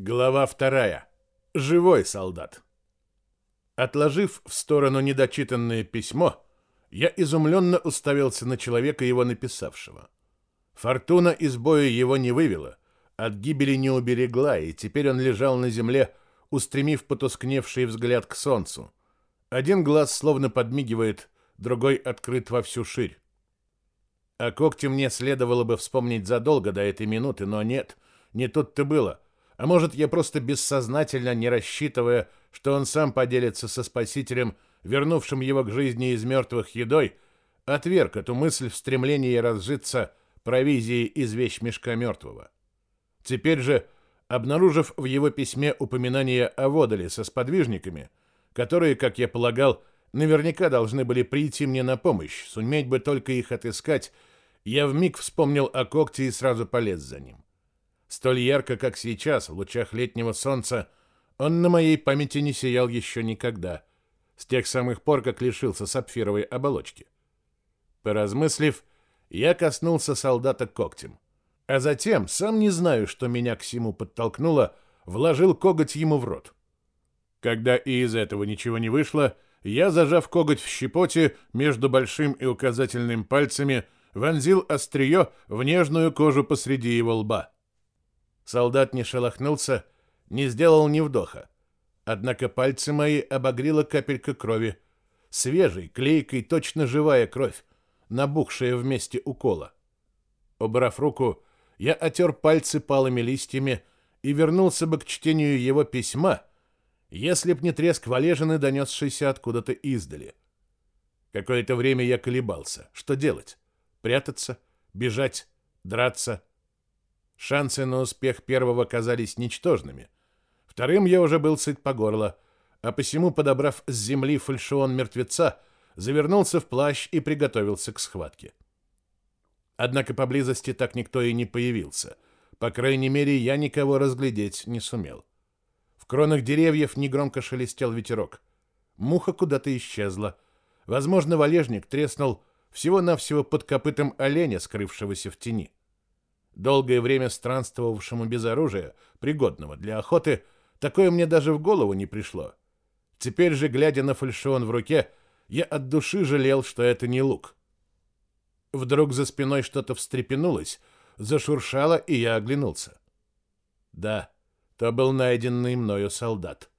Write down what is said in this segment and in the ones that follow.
Глава вторая. Живой солдат. Отложив в сторону недочитанное письмо, я изумленно уставился на человека, его написавшего. Фортуна из боя его не вывела, от гибели не уберегла, и теперь он лежал на земле, устремив потускневший взгляд к солнцу. Один глаз словно подмигивает, другой открыт во всю ширь. О когте мне следовало бы вспомнить задолго до этой минуты, но нет, не тут-то было — а может, я просто бессознательно, не рассчитывая, что он сам поделится со спасителем, вернувшим его к жизни из мертвых едой, отверг эту мысль в стремлении разжиться провизией из вещмешка мертвого. Теперь же, обнаружив в его письме упоминание о водоле со сподвижниками, которые, как я полагал, наверняка должны были прийти мне на помощь, суметь бы только их отыскать, я вмиг вспомнил о когте и сразу полез за ним. Столь ярко, как сейчас, в лучах летнего солнца, он на моей памяти не сиял еще никогда, с тех самых пор, как лишился сапфировой оболочки. Поразмыслив, я коснулся солдата когтем, а затем, сам не знаю, что меня к всему подтолкнуло, вложил коготь ему в рот. Когда и из этого ничего не вышло, я, зажав коготь в щепоте между большим и указательным пальцами, вонзил острие в нежную кожу посреди его лба. Солдат не шелохнулся, не сделал ни вдоха. Однако пальцы мои обогрела капелька крови. Свежей, клейкой, точно живая кровь, набухшая в месте укола. Убрав руку, я отер пальцы палыми листьями и вернулся бы к чтению его письма, если б не треск валежины, донесшийся откуда-то издали. Какое-то время я колебался. Что делать? Прятаться? Бежать? Драться? Шансы на успех первого казались ничтожными. Вторым я уже был сыт по горло, а посему, подобрав с земли фальшион мертвеца, завернулся в плащ и приготовился к схватке. Однако поблизости так никто и не появился. По крайней мере, я никого разглядеть не сумел. В кронах деревьев негромко шелестел ветерок. Муха куда-то исчезла. Возможно, валежник треснул всего-навсего под копытом оленя, скрывшегося в тени. Долгое время странствовавшему без оружия, пригодного для охоты, такое мне даже в голову не пришло. Теперь же, глядя на фальшион в руке, я от души жалел, что это не лук. Вдруг за спиной что-то встрепенулось, зашуршало, и я оглянулся. Да, то был найденный мною солдат.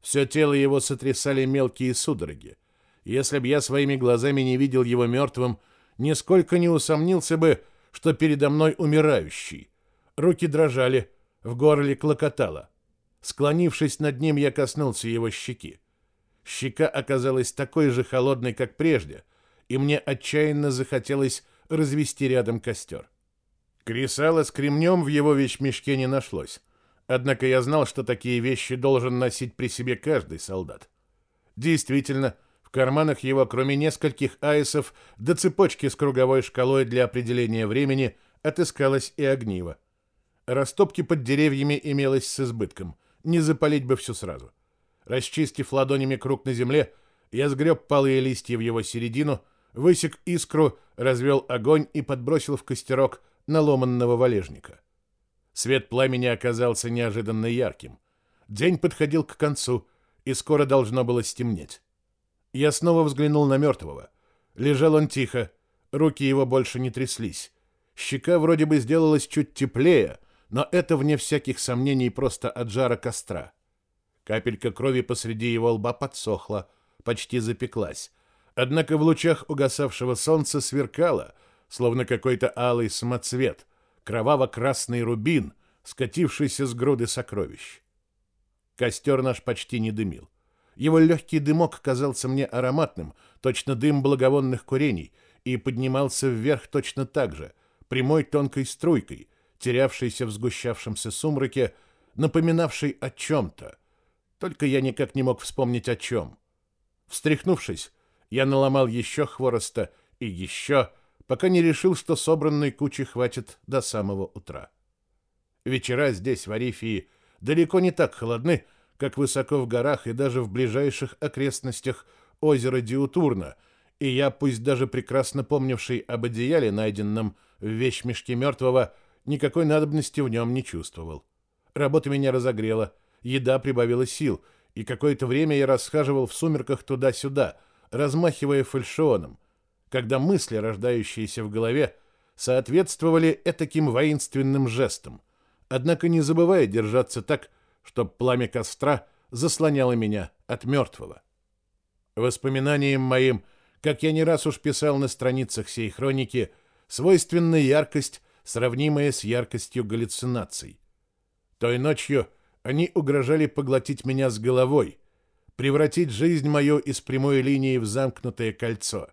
Все тело его сотрясали мелкие судороги. Если б я своими глазами не видел его мертвым, нисколько не усомнился бы, что передо мной умирающий. Руки дрожали, в горле клокотало. Склонившись над ним, я коснулся его щеки. Щека оказалась такой же холодной, как прежде, и мне отчаянно захотелось развести рядом костер. Кресала с кремнем в его вещмешке не нашлось. Однако я знал, что такие вещи должен носить при себе каждый солдат. Действительно, карманах его, кроме нескольких айсов до цепочки с круговой шкалой для определения времени, отыскалось и огниво. Растопки под деревьями имелось с избытком. Не запалить бы все сразу. Расчистив ладонями круг на земле, я сгреб палые листья в его середину, высек искру, развел огонь и подбросил в костерок наломанного валежника. Свет пламени оказался неожиданно ярким. День подходил к концу, и скоро должно было стемнеть. Я снова взглянул на мертвого. Лежал он тихо, руки его больше не тряслись. Щека вроде бы сделалась чуть теплее, но это, вне всяких сомнений, просто от жара костра. Капелька крови посреди его лба подсохла, почти запеклась. Однако в лучах угасавшего солнца сверкало, словно какой-то алый самоцвет, кроваво-красный рубин, скатившийся с груды сокровищ. Костер наш почти не дымил. Его легкий дымок казался мне ароматным, точно дым благовонных курений, и поднимался вверх точно так же, прямой тонкой струйкой, терявшейся в сгущавшемся сумраке, напоминавшей о чем-то. Только я никак не мог вспомнить о чем. Встряхнувшись, я наломал еще хвороста и еще, пока не решил, что собранной кучи хватит до самого утра. Вечера здесь, в Арифии, далеко не так холодны, как высоко в горах и даже в ближайших окрестностях озера Диутурна, и я, пусть даже прекрасно помнивший об одеяле, найденном в вещмешке мертвого, никакой надобности в нем не чувствовал. Работа меня разогрела, еда прибавила сил, и какое-то время я расхаживал в сумерках туда-сюда, размахивая фальшионом, когда мысли, рождающиеся в голове, соответствовали этаким воинственным жестам, однако не забывая держаться так, чтобы пламя костра заслоняло меня от мертвого. Воспоминанием моим, как я не раз уж писал на страницах сей хроники, свойственна яркость, сравнимая с яркостью галлюцинаций. Той ночью они угрожали поглотить меня с головой, превратить жизнь мою из прямой линии в замкнутое кольцо.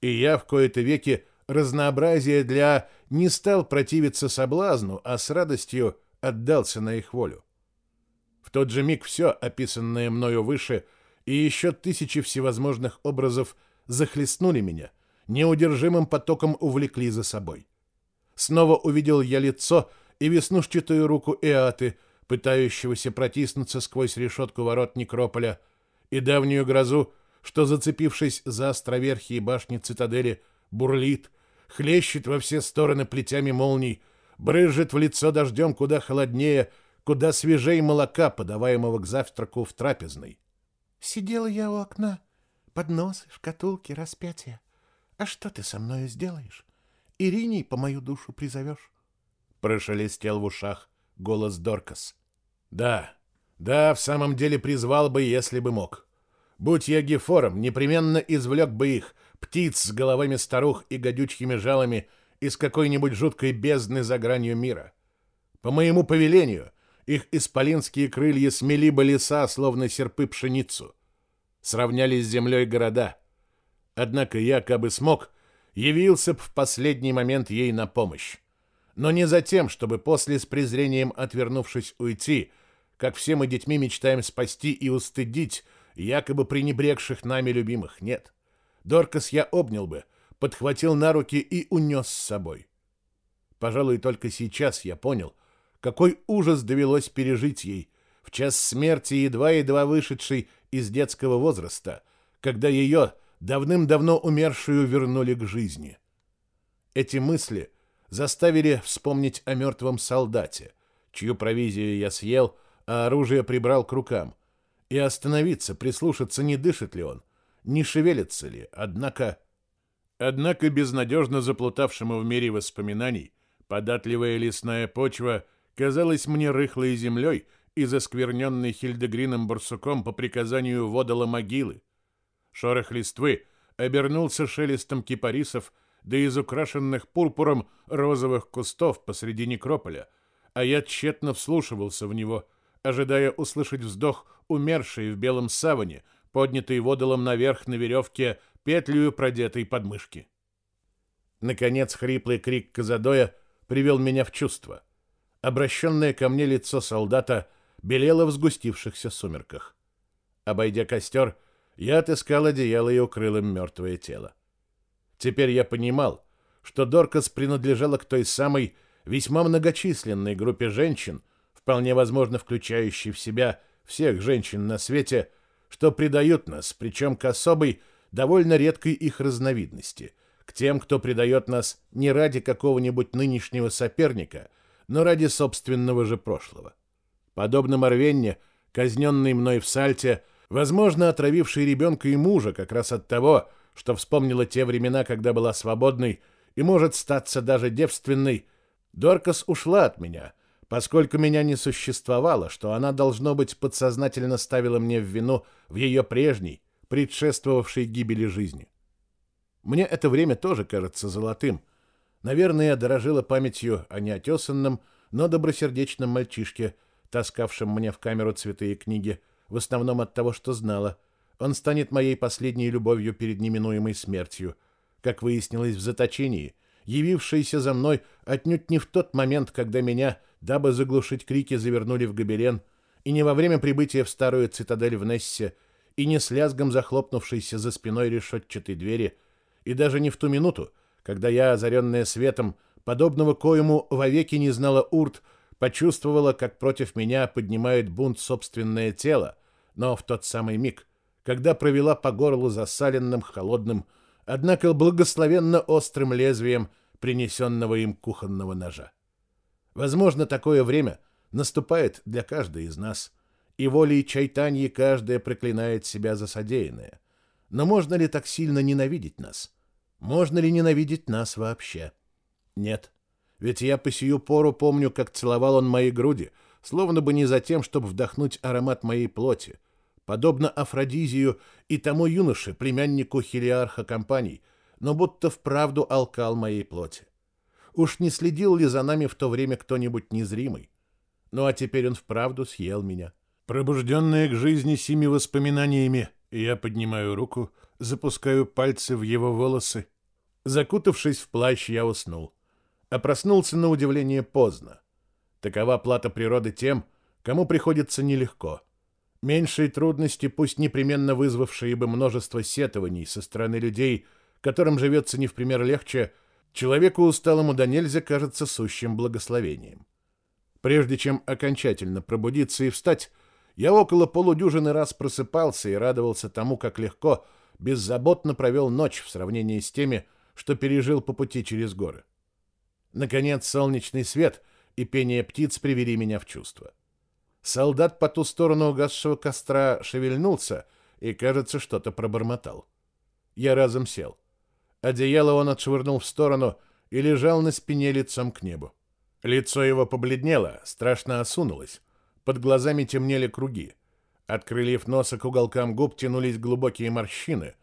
И я в кои-то веки разнообразие для не стал противиться соблазну, а с радостью отдался на их волю. В тот же миг все, описанное мною выше, и еще тысячи всевозможных образов захлестнули меня, неудержимым потоком увлекли за собой. Снова увидел я лицо и веснушчатую руку Эаты, пытающегося протиснуться сквозь решетку ворот некрополя, и давнюю грозу, что, зацепившись за островерхие башни цитадели, бурлит, хлещет во все стороны плетями молний, брызжет в лицо дождем куда холоднее, куда свежей молока, подаваемого к завтраку в трапезной. Сидела я у окна, подносы, шкатулки, распятия. А что ты со мною сделаешь? Ириней по мою душу призовешь? Прошелестел в ушах голос Доркас. Да, да, в самом деле призвал бы, если бы мог. Будь я Гефором, непременно извлек бы их, птиц с головами старух и гадючими жалами из какой-нибудь жуткой бездны за гранью мира. По моему повелению, их исполинские крылья смели бы леса, словно серпы пшеницу. Сравнялись с землей города. Однако я, кабы смог, явился б в последний момент ей на помощь. Но не за тем, чтобы после с презрением отвернувшись уйти, как все мы детьми мечтаем спасти и устыдить якобы пренебрегших нами любимых. Нет. Доркас я обнял бы, подхватил на руки и унес с собой. Пожалуй, только сейчас я понял, какой ужас довелось пережить ей в час смерти, едва-едва вышедшей из детского возраста, когда ее, давным-давно умершую, вернули к жизни. Эти мысли заставили вспомнить о мертвом солдате, чью провизию я съел, а оружие прибрал к рукам, и остановиться, прислушаться, не дышит ли он, не шевелится ли, однако... Однако безнадежно заплутавшему в мире воспоминаний податливая лесная почва казалась мне рыхлой землей и заскверненной Хильдегрином барсуком по приказанию водола могилы. Шорох листвы обернулся шелестом кипарисов да из украшенных пурпуром розовых кустов посреди некрополя, а я тщетно вслушивался в него, ожидая услышать вздох умершей в белом саване — поднятый водолом наверх на веревке петлю продетой подмышки. Наконец хриплый крик Казадоя привел меня в чувство. Обращенное ко мне лицо солдата белело в сгустившихся сумерках. Обойдя костер, я отыскал одеяло и укрыл им мертвое тело. Теперь я понимал, что Доркас принадлежала к той самой весьма многочисленной группе женщин, вполне возможно включающей в себя всех женщин на свете, что предают нас, причем к особой, довольно редкой их разновидности, к тем, кто предает нас не ради какого-нибудь нынешнего соперника, но ради собственного же прошлого. Подобно Морвенне, казненный мной в Сальте, возможно, отравивший ребенка и мужа как раз от того, что вспомнила те времена, когда была свободной и может статься даже девственной, Доркас ушла от меня, Поскольку меня не существовало, что она, должно быть, подсознательно ставила мне в вину в ее прежней, предшествовавшей гибели жизни. Мне это время тоже кажется золотым. Наверное, дорожила памятью о неотесанном, но добросердечном мальчишке, таскавшем мне в камеру цветы и книги, в основном от того, что знала. Он станет моей последней любовью перед неминуемой смертью. Как выяснилось в заточении, явившейся за мной отнюдь не в тот момент, когда меня дабы заглушить крики, завернули в гобелен, и не во время прибытия в старую цитадель в Нессе, и не с лязгом захлопнувшейся за спиной решетчатой двери, и даже не в ту минуту, когда я, озаренная светом, подобного коему вовеки не знала Урт, почувствовала, как против меня поднимает бунт собственное тело, но в тот самый миг, когда провела по горлу засаленным, холодным, однако благословенно острым лезвием принесенного им кухонного ножа. Возможно, такое время наступает для каждой из нас, и волей чайтаньи каждая проклинает себя за содеянное. Но можно ли так сильно ненавидеть нас? Можно ли ненавидеть нас вообще? Нет. Ведь я по сию пору помню, как целовал он мои груди, словно бы не за тем, чтобы вдохнуть аромат моей плоти, подобно Афродизию и тому юноше, племяннику хелиарха компаний, но будто вправду алкал моей плоти. Уж не следил ли за нами в то время кто-нибудь незримый? Ну а теперь он вправду съел меня. Пробужденная к жизни сими воспоминаниями, я поднимаю руку, запускаю пальцы в его волосы. Закутавшись в плащ, я уснул. А проснулся на удивление поздно. Такова плата природы тем, кому приходится нелегко. Меньшие трудности, пусть непременно вызвавшие бы множество сетований со стороны людей, которым живется не в пример легче, человеку усталому до нельзя кажется сущим благословением. Прежде чем окончательно пробудиться и встать, я около полудюжины раз просыпался и радовался тому, как легко, беззаботно провел ночь в сравнении с теми, что пережил по пути через горы. Наконец, солнечный свет и пение птиц привели меня в чувство. Солдат по ту сторону угасшего костра шевельнулся и, кажется, что-то пробормотал. Я разом сел. Одеяло он отшвырнул в сторону и лежал на спине лицом к небу. Лицо его побледнело, страшно осунулось. Под глазами темнели круги. От крыльев носа к уголкам губ тянулись глубокие морщины.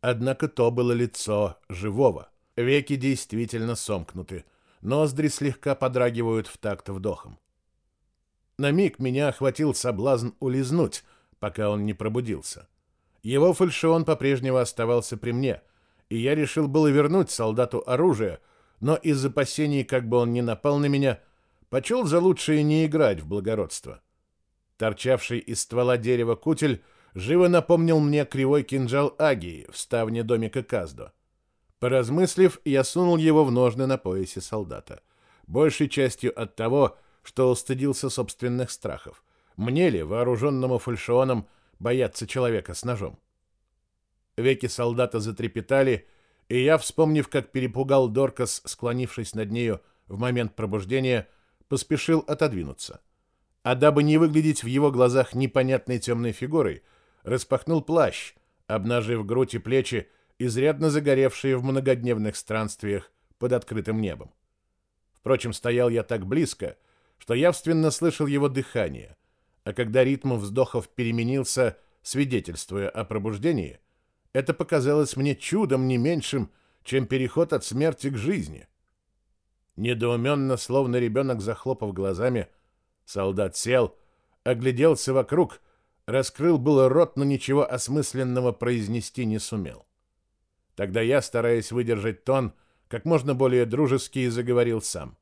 Однако то было лицо живого. Веки действительно сомкнуты. Ноздри слегка подрагивают в такт вдохом. На миг меня охватил соблазн улизнуть, пока он не пробудился. Его фальшион по-прежнему оставался при мне, и я решил было вернуть солдату оружие, но из опасений, как бы он ни напал на меня, почел за лучшее не играть в благородство. Торчавший из ствола дерева кутель живо напомнил мне кривой кинжал Агии в ставне домика Каздо. Поразмыслив, я сунул его в ножны на поясе солдата. Большей частью от того, что устыдился собственных страхов. Мне ли, вооруженному фальшионом, бояться человека с ножом? Веки солдата затрепетали, и я, вспомнив, как перепугал Доркас, склонившись над нею в момент пробуждения, поспешил отодвинуться. А дабы не выглядеть в его глазах непонятной темной фигурой, распахнул плащ, обнажив грудь и плечи, изрядно загоревшие в многодневных странствиях под открытым небом. Впрочем, стоял я так близко, что явственно слышал его дыхание, а когда ритм вздохов переменился, свидетельствуя о пробуждении, это показалось мне чудом не меньшим, чем переход от смерти к жизни. Недоуменно, словно ребенок, захлопав глазами, солдат сел, огляделся вокруг, раскрыл было рот, но ничего осмысленного произнести не сумел. Тогда я, стараясь выдержать тон, как можно более дружески заговорил сам.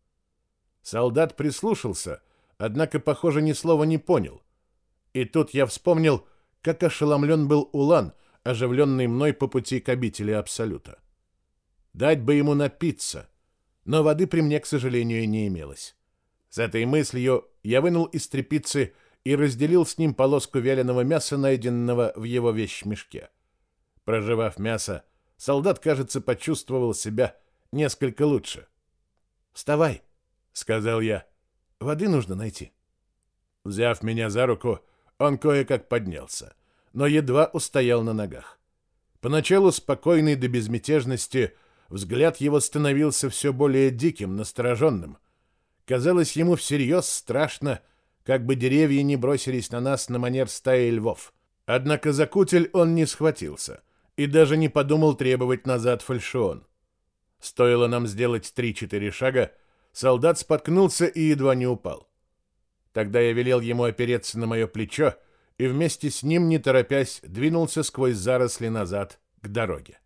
Солдат прислушался, однако, похоже, ни слова не понял. И тут я вспомнил, как ошеломлен был Улан, оживленный мной по пути к обители Абсолюта. Дать бы ему напиться, но воды при мне, к сожалению, не имелось. С этой мыслью я вынул из трепицы и разделил с ним полоску вяленого мяса, найденного в его вещмешке. Проживав мясо, солдат, кажется, почувствовал себя несколько лучше. «Вставай», — сказал я. «Воды нужно найти». Взяв меня за руку, он кое-как поднялся, но едва устоял на ногах. Поначалу спокойный до безмятежности, взгляд его становился все более диким, настороженным. Казалось ему всерьез страшно, как бы деревья не бросились на нас на манер стаи львов. Однако за кутель он не схватился и даже не подумал требовать назад фальшион. Стоило нам сделать три-четыре шага, солдат споткнулся и едва не упал. Тогда я велел ему опереться на мое плечо и вместе с ним, не торопясь, двинулся сквозь заросли назад к дороге.